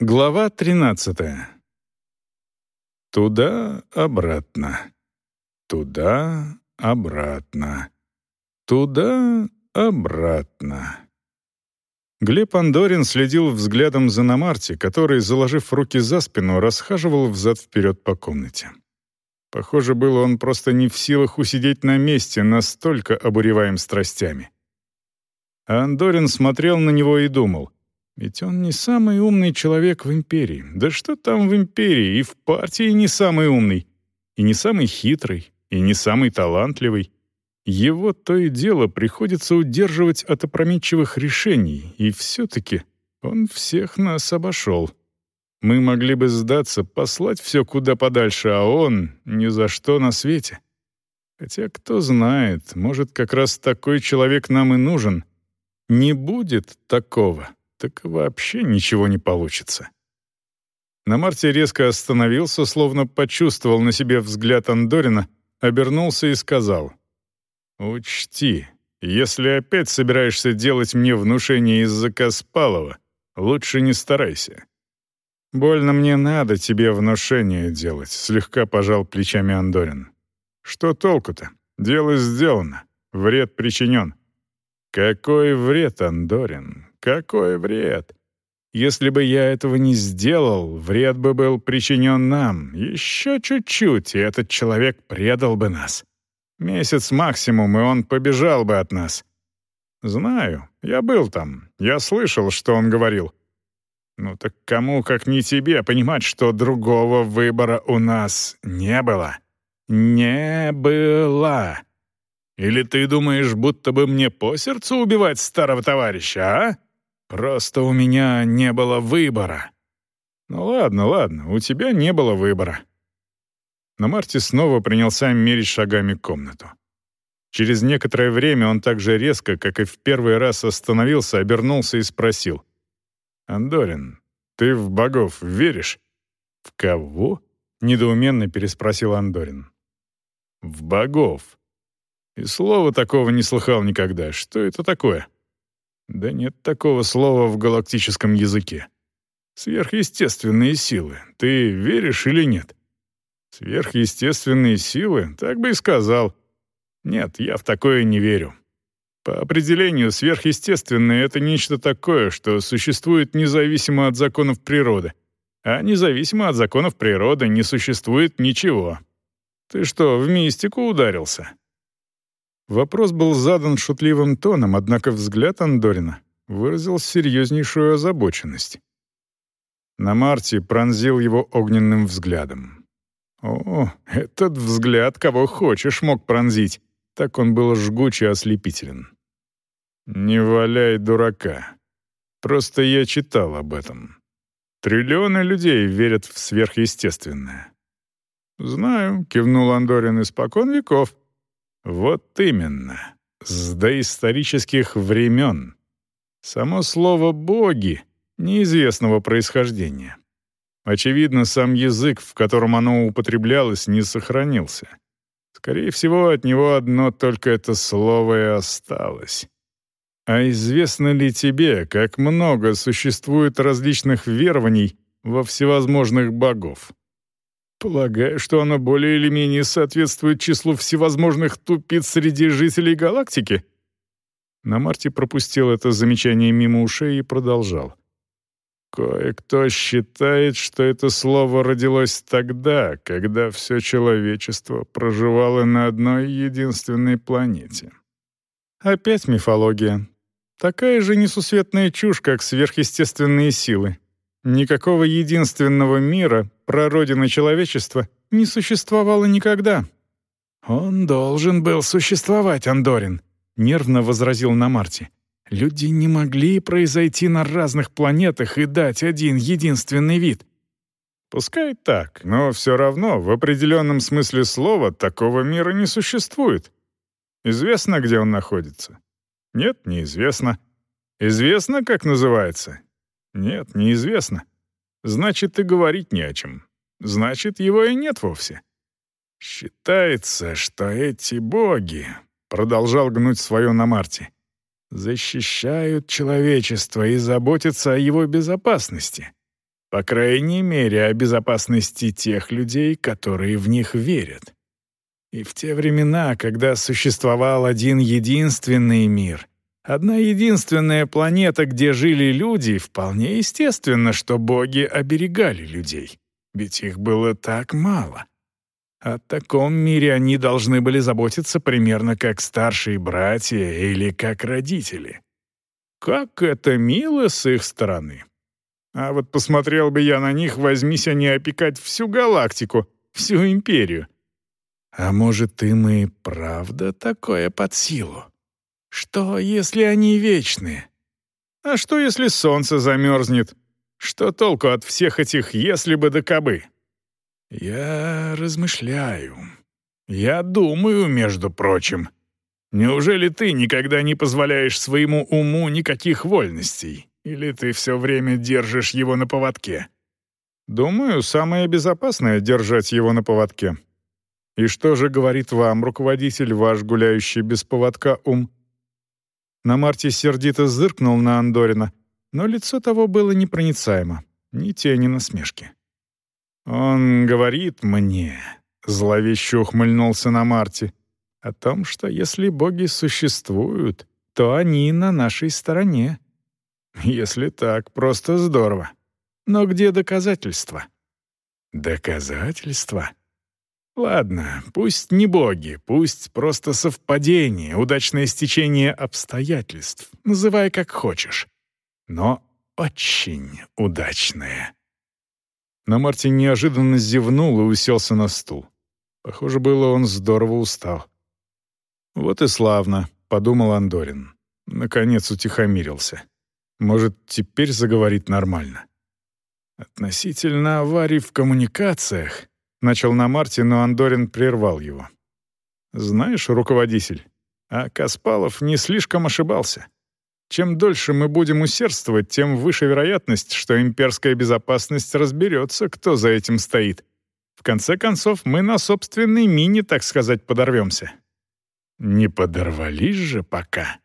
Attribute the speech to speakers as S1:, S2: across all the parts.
S1: Глава 13. Туда-обратно. Туда-обратно. Туда-обратно. Глеб Андорин следил взглядом за Намарти, который, заложив руки за спину, расхаживал взад-вперед по комнате. Похоже было, он просто не в силах усидеть на месте, настолько обуреваем страстями. А Андорин смотрел на него и думал — ведь он не самый умный человек в империи. Да что там в империи, и в партии не самый умный, и не самый хитрый, и не самый талантливый. Его то и дело приходится удерживать от опрометчивых решений, и все-таки он всех нас обошел. Мы могли бы сдаться, послать все куда подальше, а он ни за что на свете. Хотя, кто знает, может, как раз такой человек нам и нужен. Не будет такого так вообще ничего не получится. На Марте резко остановился, словно почувствовал на себе взгляд Андорина, обернулся и сказал. «Учти, если опять собираешься делать мне внушение из-за Каспалова, лучше не старайся». «Больно мне надо тебе внушение делать», — слегка пожал плечами Андорин. «Что толку-то? Дело сделано. Вред причинен». «Какой вред, Андорин? Какой вред? Если бы я этого не сделал, вред бы был причинен нам. Еще чуть-чуть, и этот человек предал бы нас. Месяц максимум, и он побежал бы от нас. Знаю, я был там, я слышал, что он говорил. Ну так кому, как не тебе, понимать, что другого выбора у нас не было? Не было. Или ты думаешь, будто бы мне по сердцу убивать старого товарища, а? Просто у меня не было выбора. Ну ладно, ладно, у тебя не было выбора. Но Марти снова принялся мерить шагами комнату. Через некоторое время он так же резко, как и в первый раз остановился, обернулся и спросил. «Андорин, ты в богов веришь?» «В кого?» — недоуменно переспросил Андорин. «В богов. И слова такого не слыхал никогда. Что это такое?» Да нет такого слова в галактическом языке. Сверхъестественные силы. Ты веришь или нет? Сверхъестественные силы? Так бы и сказал. Нет, я в такое не верю. По определению, сверхъестественное — это нечто такое, что существует независимо от законов природы. А независимо от законов природы не существует ничего. Ты что, в мистику ударился? Вопрос был задан шутливым тоном, однако взгляд Андорина выразил серьезнейшую озабоченность. На Марте пронзил его огненным взглядом. О, этот взгляд кого хочешь мог пронзить. Так он был жгуче ослепителен. «Не валяй дурака. Просто я читал об этом. Триллионы людей верят в сверхъестественное». «Знаю», — кивнул Андорин, — «испокон веков. Вот именно. С доисторических времен. Само слово «боги» неизвестного происхождения. Очевидно, сам язык, в котором оно употреблялось, не сохранился. Скорее всего, от него одно только это слово и осталось. А известно ли тебе, как много существует различных верований во всевозможных богов? Полагаю, что оно более или менее соответствует числу всевозможных тупиц среди жителей галактики. На Марте пропустил это замечание мимо ушей и продолжал. Кое-кто считает, что это слово родилось тогда, когда все человечество проживало на одной единственной планете. Опять мифология. Такая же несусветная чушь, как сверхъестественные силы. Никакого единственного мира, прародины человечества, не существовало никогда. «Он должен был существовать, Андорин», — нервно возразил на Марте. «Люди не могли произойти на разных планетах и дать один единственный вид». «Пускай так, но все равно в определенном смысле слова такого мира не существует. Известно, где он находится?» «Нет, неизвестно. Известно, как называется?» Нет, неизвестно. Значит, и говорить не о чем. Значит, его и нет вовсе. Считается, что эти боги, продолжал гнуть свое на Марте, защищают человечество и заботятся о его безопасности.
S2: По крайней мере, о безопасности тех людей, которые в них верят. И в те времена, когда существовал один единственный мир, одна единственная планета, где жили люди, вполне естественно, что боги оберегали людей. Ведь их было так мало. О таком мире они должны были заботиться примерно как старшие братья или как родители. Как это мило с их стороны. А вот посмотрел бы я на них, возьмись они опекать всю галактику, всю империю. А может, им и правда такое под силу? Что, если они вечные? А что, если солнце замерзнет? Что толку от всех этих «если бы да кабы»? Я размышляю. Я думаю, между прочим. Неужели ты никогда не позволяешь своему уму никаких вольностей? Или ты все время держишь его на поводке?
S1: Думаю, самое безопасное — держать его на поводке. И что же говорит вам, руководитель, ваш гуляющий без поводка ум? На Марте сердито зыркнул на Андорина, но лицо того было непроницаемо, ни тени насмешки. «Он говорит мне», — зловеще ухмыльнулся на Марте, «о том, что если боги существуют, то они на нашей стороне. Если так, просто здорово. Но где доказательства?»
S2: «Доказательства?» Ладно, пусть не боги, пусть просто совпадение, удачное стечение обстоятельств, называй как хочешь. Но очень удачное.
S1: Но Мартин неожиданно зевнул и уселся на стул. Похоже было, он здорово устал. «Вот и славно», — подумал Андорин. Наконец утихомирился. «Может, теперь заговорит нормально».
S2: «Относительно аварий в коммуникациях», Начал на Марте, но Андорин прервал его. «Знаешь, руководитель, а Каспалов не слишком ошибался. Чем дольше мы будем усердствовать, тем выше вероятность, что имперская безопасность разберется, кто за этим стоит. В конце концов, мы на собственной мине, так сказать, подорвемся». «Не подорвались же пока.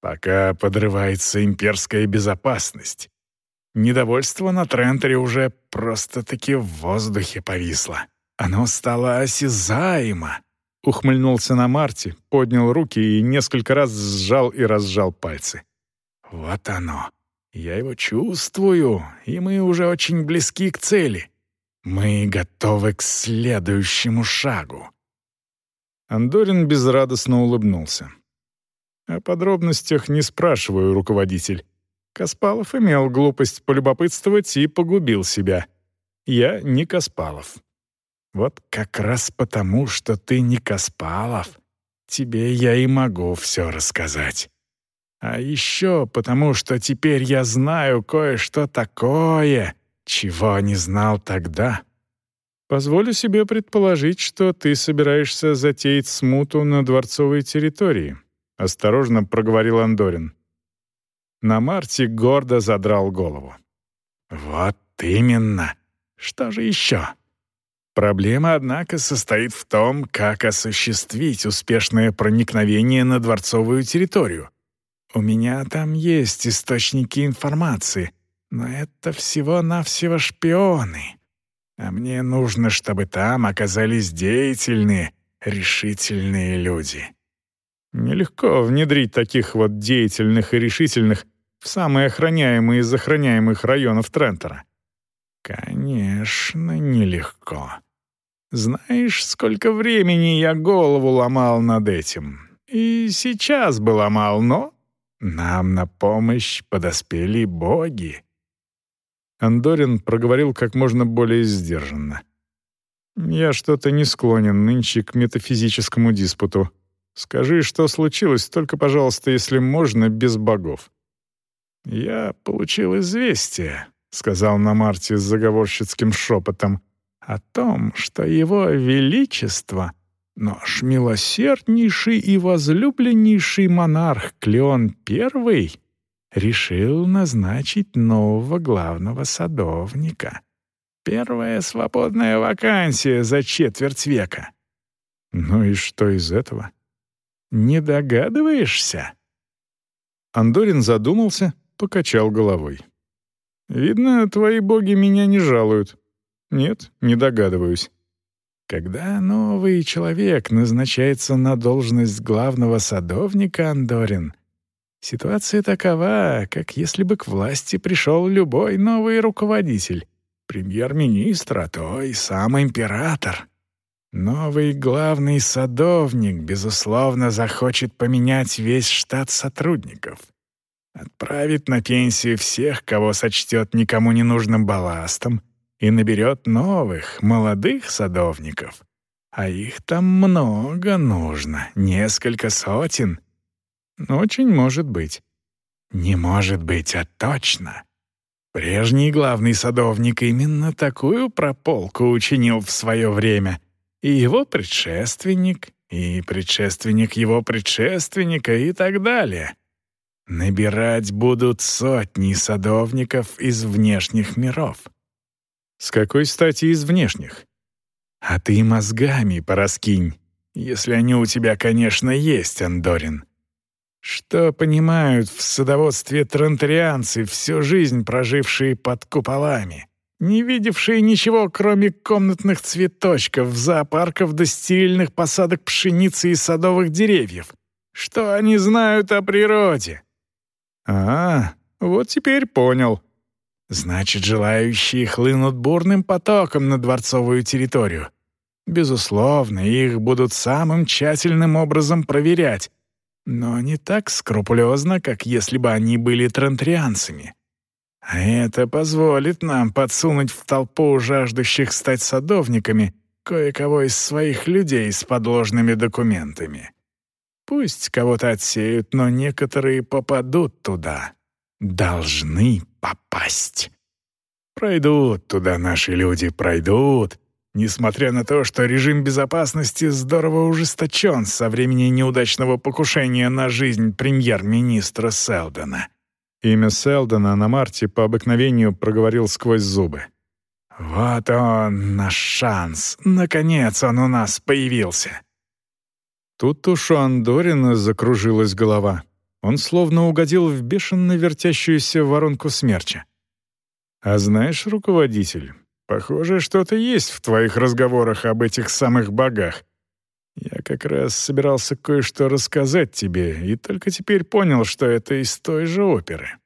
S2: Пока подрывается имперская безопасность. Недовольство на Трентере уже просто-таки в воздухе повисло. Оно стало осязаемо. Ухмыльнулся на Марте, поднял руки и несколько раз сжал и разжал пальцы. «Вот оно. Я его чувствую, и мы уже очень близки к цели. Мы готовы к следующему шагу».
S1: Андорин безрадостно улыбнулся. «О подробностях не спрашиваю, руководитель. Каспалов имел глупость полюбопытствовать и погубил себя. Я не Каспалов.
S2: Вот как раз потому, что ты не Каспалов, тебе я и могу все рассказать. А еще потому, что теперь я знаю кое-что такое, чего не знал тогда.
S1: Позволю себе предположить, что ты собираешься затеять смуту на дворцовой территории, осторожно проговорил Андорин. На Марте гордо задрал голову.
S2: «Вот именно! Что же еще?» Проблема, однако, состоит в том, как осуществить успешное проникновение на дворцовую территорию. У меня там есть источники информации, но это всего-навсего шпионы. А мне нужно, чтобы там оказались деятельные, решительные люди.
S1: Нелегко внедрить таких вот деятельных и решительных в самые охраняемые из охраняемых районов Трентера.
S2: Конечно, нелегко. Знаешь, сколько времени я голову ломал над этим. И сейчас бы ломал, но нам на помощь подоспели боги.
S1: Андорин проговорил как можно более сдержанно. «Я что-то не склонен нынче к метафизическому диспуту. Скажи, что случилось, только, пожалуйста, если можно, без богов».
S2: «Я получил известие», — сказал на Марте с заговорщицким шепотом, «о том, что его величество, наш милосерднейший и возлюбленнейший монарх Клеон I, решил назначить нового главного садовника. Первая свободная вакансия за четверть века».
S1: «Ну и что из этого?»
S2: Не догадываешься?»
S1: Андорин задумался, покачал головой. Видно, твои боги меня не жалуют. Нет, не догадываюсь.
S2: Когда новый человек назначается на должность главного садовника Андорин, ситуация такова, как если бы к власти пришел любой новый руководитель, премьер-министр, а то и сам император. Новый главный садовник, безусловно, захочет поменять весь штат сотрудников. Отправит на пенсию всех, кого сочтет никому не нужным балластом, и наберет новых, молодых садовников. А их там много нужно, несколько сотен. Очень может быть. Не может быть, а точно. Прежний главный садовник именно такую прополку учинил в свое время. И его предшественник, и предшественник его предшественника и так далее. Набирать будут сотни садовников из внешних миров.
S1: С какой стати из внешних?
S2: А ты мозгами пораскинь, если они у тебя, конечно, есть, Андорин. Что понимают в садоводстве транторианцы, всю жизнь прожившие под куполами, не видевшие ничего, кроме комнатных цветочков, зоопарков до стерильных посадок пшеницы и садовых деревьев? Что они знают о природе?
S1: А, вот теперь понял.
S2: Значит, желающие хлынут бурным потоком на дворцовую территорию. Безусловно, их будут самым тщательным образом проверять, но не так скрупулезно, как если бы они были трантрианцами. А это позволит нам подсунуть в толпу жаждущих стать садовниками кое-кого из своих людей с подложными документами. Пусть кого-то отсеют, но некоторые попадут туда. Должны попасть. Пройдут туда наши люди, пройдут, несмотря на то, что режим безопасности здорово ужесточен со времени неудачного покушения на жизнь премьер-министра Селдона.
S1: Имя Селдона на Марте по обыкновению проговорил сквозь зубы.
S2: «Вот он, наш шанс! Наконец он у нас появился!»
S1: Тут уж у Андорина закружилась голова. Он словно угодил в бешено вертящуюся воронку смерча. «А знаешь, руководитель, похоже, что-то есть в твоих разговорах об этих самых богах. Я как раз собирался кое-что рассказать тебе, и только теперь понял, что это из той же оперы».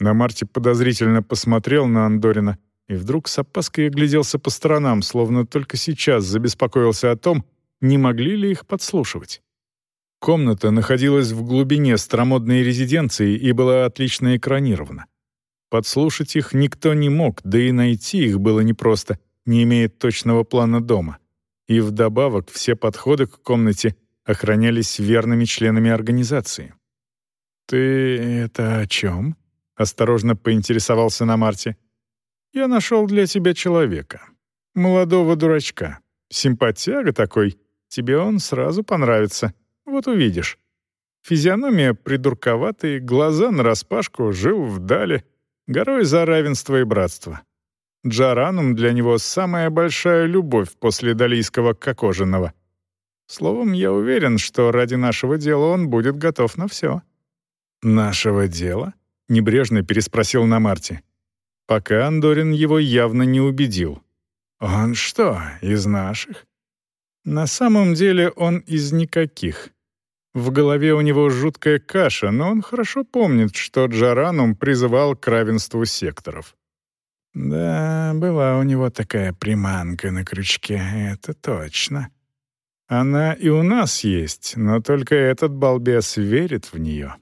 S1: На Марте подозрительно посмотрел на Андорина и вдруг с опаской огляделся по сторонам, словно только сейчас забеспокоился о том, не могли ли их подслушивать. Комната находилась в глубине старомодной резиденции и была отлично экранирована. Подслушать их никто не мог, да и найти их было непросто, не имея точного плана дома. И вдобавок все подходы к комнате охранялись верными членами организации.
S2: «Ты это о чем?» — осторожно поинтересовался на Марте.
S1: «Я нашел для тебя человека. Молодого дурачка. Симпатяга такой. Тебе он сразу понравится. Вот увидишь. Физиономия придурковатая, глаза нараспашку, жил вдали, горой за равенство и братство. Джаранум для него самая большая любовь после далийского кокожиного. Словом, я уверен, что ради нашего дела он будет готов на все.
S2: «Нашего дела?»
S1: — небрежно переспросил на Марте. Пока Андорин его явно не убедил.
S2: «Он что, из наших?»
S1: На самом деле он из никаких. В голове у него жуткая каша, но он хорошо помнит, что Джаранум призывал к равенству секторов.
S2: Да, была у него такая приманка на крючке, это точно.
S1: Она и у нас есть, но только этот балбес верит в нее.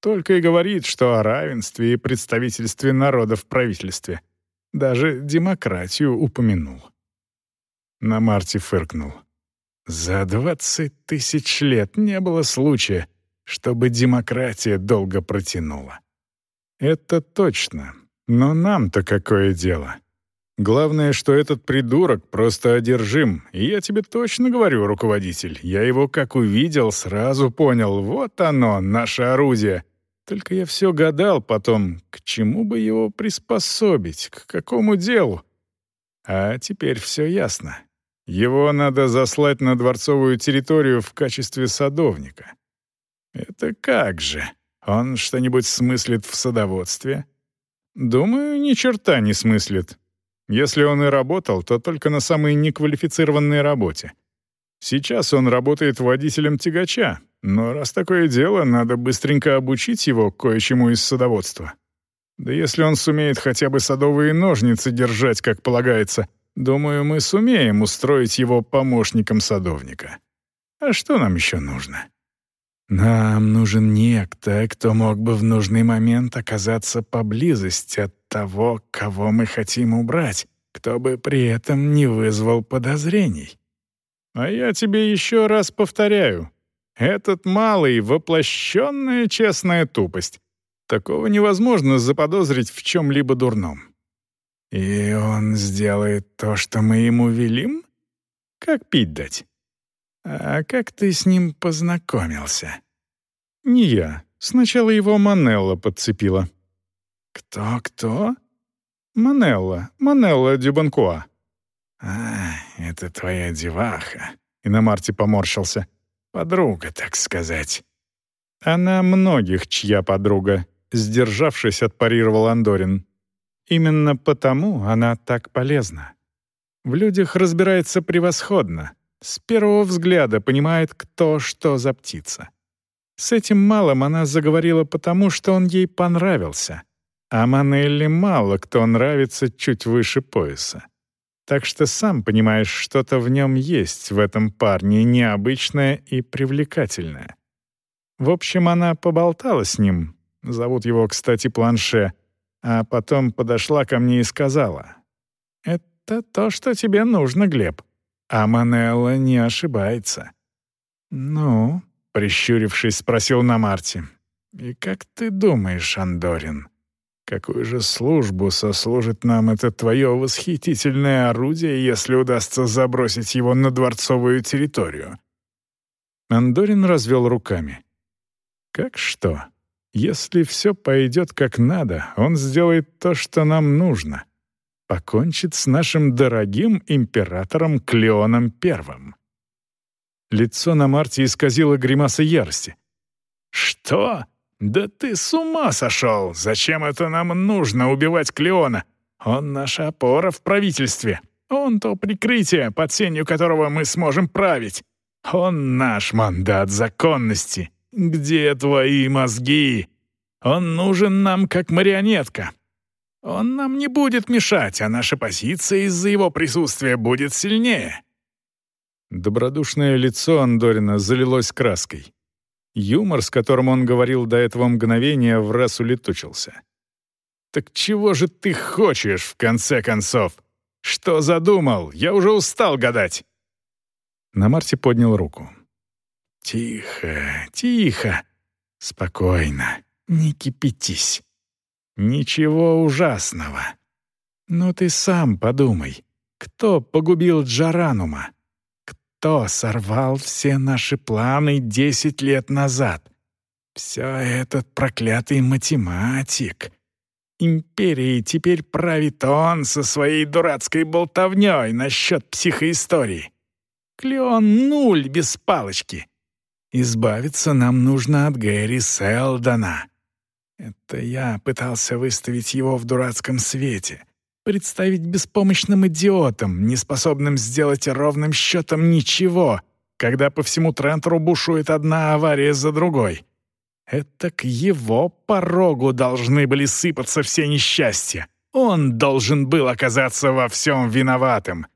S1: Только и говорит, что о равенстве и представительстве народа в правительстве. Даже демократию упомянул.
S2: На Марте фыркнул. За двадцать тысяч лет не было случая, чтобы демократия долго протянула.
S1: Это точно. Но нам-то какое дело? Главное, что этот придурок просто одержим. И я тебе точно говорю, руководитель, я его как увидел, сразу понял, вот оно, наше орудие. Только я все гадал потом, к чему бы его приспособить, к какому делу. А теперь все ясно. Его надо заслать на дворцовую территорию в качестве садовника.
S2: Это как же? Он что-нибудь смыслит в садоводстве?
S1: Думаю, ни черта не смыслит. Если он и работал, то только на самой неквалифицированной работе. Сейчас он работает водителем тягача, но раз такое дело, надо быстренько обучить его кое-чему из садоводства. Да если он сумеет хотя бы садовые ножницы держать, как полагается, думаю, мы сумеем устроить его помощником садовника. А что нам еще нужно?
S2: Нам нужен некто, кто мог бы в нужный момент оказаться поблизости от того, кого мы хотим убрать, кто бы при этом не вызвал подозрений.
S1: А я тебе еще раз повторяю. Этот малый — воплощенная честная тупость. Такого невозможно заподозрить в чем-либо дурном.
S2: И он сделает то, что мы ему велим?
S1: Как пить дать?
S2: А как ты с ним познакомился?
S1: Не я. Сначала его Манелла подцепила.
S2: Кто-кто?
S1: Манелла. Манелла Дюбанкуа.
S2: «А, это твоя деваха», — Иномарти поморщился. «Подруга, так сказать».
S1: «Она многих чья подруга», — сдержавшись, отпарировал Андорин. «Именно потому она так полезна. В людях разбирается превосходно. С первого взгляда понимает, кто что за птица. С этим малым она заговорила потому, что он ей понравился. А Манелли мало кто нравится чуть выше пояса. Так что сам понимаешь, что-то в нем есть, в этом парне, необычное и привлекательное. В общем, она поболтала с ним, зовут его, кстати, Планше, а потом подошла ко мне и сказала, «Это то, что тебе нужно, Глеб». А Манелла не ошибается.
S2: «Ну?» — прищурившись, спросил на Марте. «И как ты думаешь, Андорин, Какую же службу сослужит нам это твое восхитительное орудие, если удастся забросить его на дворцовую территорию?»
S1: Андорин развел руками. «Как что? Если все пойдет как надо, он сделает то, что нам нужно. Покончит с нашим дорогим императором Клеоном Первым». Лицо на Марте исказило гримаса ярости.
S2: «Что? «Да ты с ума сошел! Зачем это нам нужно убивать Клеона? Он наша опора в правительстве. Он то прикрытие, под сенью которого мы сможем править. Он наш мандат законности. Где твои мозги? Он нужен нам как марионетка. Он нам не будет мешать, а наша позиция из-за его присутствия будет сильнее».
S1: Добродушное лицо Андорина залилось краской. Юмор, с которым он говорил до этого мгновения, в раз улетучился.
S2: «Так чего же ты хочешь, в конце концов? Что задумал? Я уже устал гадать!»
S1: На Марте поднял руку.
S2: «Тихо, тихо, спокойно, не кипятись. Ничего ужасного. Но ты сам подумай, кто погубил Джаранума? кто сорвал все наши планы десять лет назад. Все этот проклятый математик. Империей теперь правит он со своей дурацкой болтовней насчет психоистории. Клеон нуль без палочки. Избавиться нам нужно от Гэри Селдона. Это я пытался выставить его в дурацком свете представить беспомощным идиотом, неспособным сделать ровным счетом ничего, когда по всему Трентору бушует одна авария за другой. Это к его порогу должны были сыпаться все несчастья. Он должен был оказаться во всем виноватым.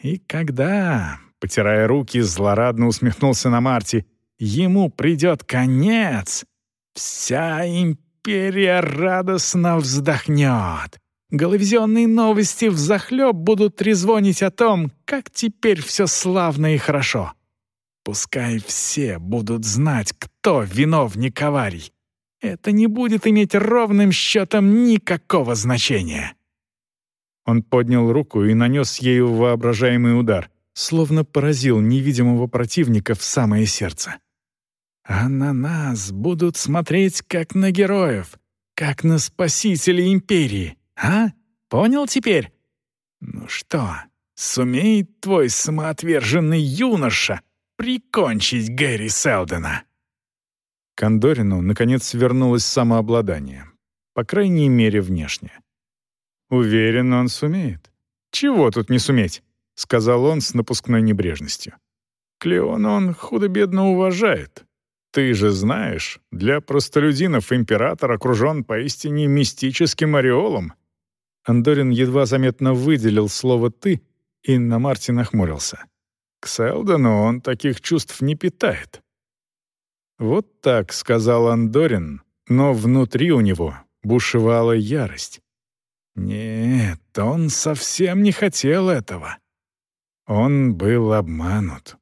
S2: И когда, потирая руки, злорадно усмехнулся на Марти, ему придет конец, вся империя радостно вздохнет. Головизионные новости взахлеб будут трезвонить о том, как теперь все славно и хорошо. Пускай все будут знать, кто виновник аварий. Это не будет иметь ровным счетом никакого значения.
S1: Он поднял руку и нанес ею воображаемый удар, словно поразил невидимого противника в самое сердце.
S2: А на нас будут смотреть как на героев, как на спасителей империи. А? Понял теперь? Ну что, сумеет твой самоотверженный юноша прикончить Гэри Селдена?»
S1: Кондорину, наконец, вернулось самообладание. по крайней мере, внешне. Уверен, он сумеет. Чего тут не суметь? — сказал он с напускной небрежностью. «Клеон он худо-бедно уважает. Ты же знаешь, для простолюдинов император окружен поистине мистическим ореолом». Андорин едва заметно выделил слово «ты», и на Марти нахмурился. К Селдону он таких чувств не питает. «Вот так», — сказал Андорин, но внутри у него бушевала ярость. Нет, он совсем не хотел этого. Он был обманут.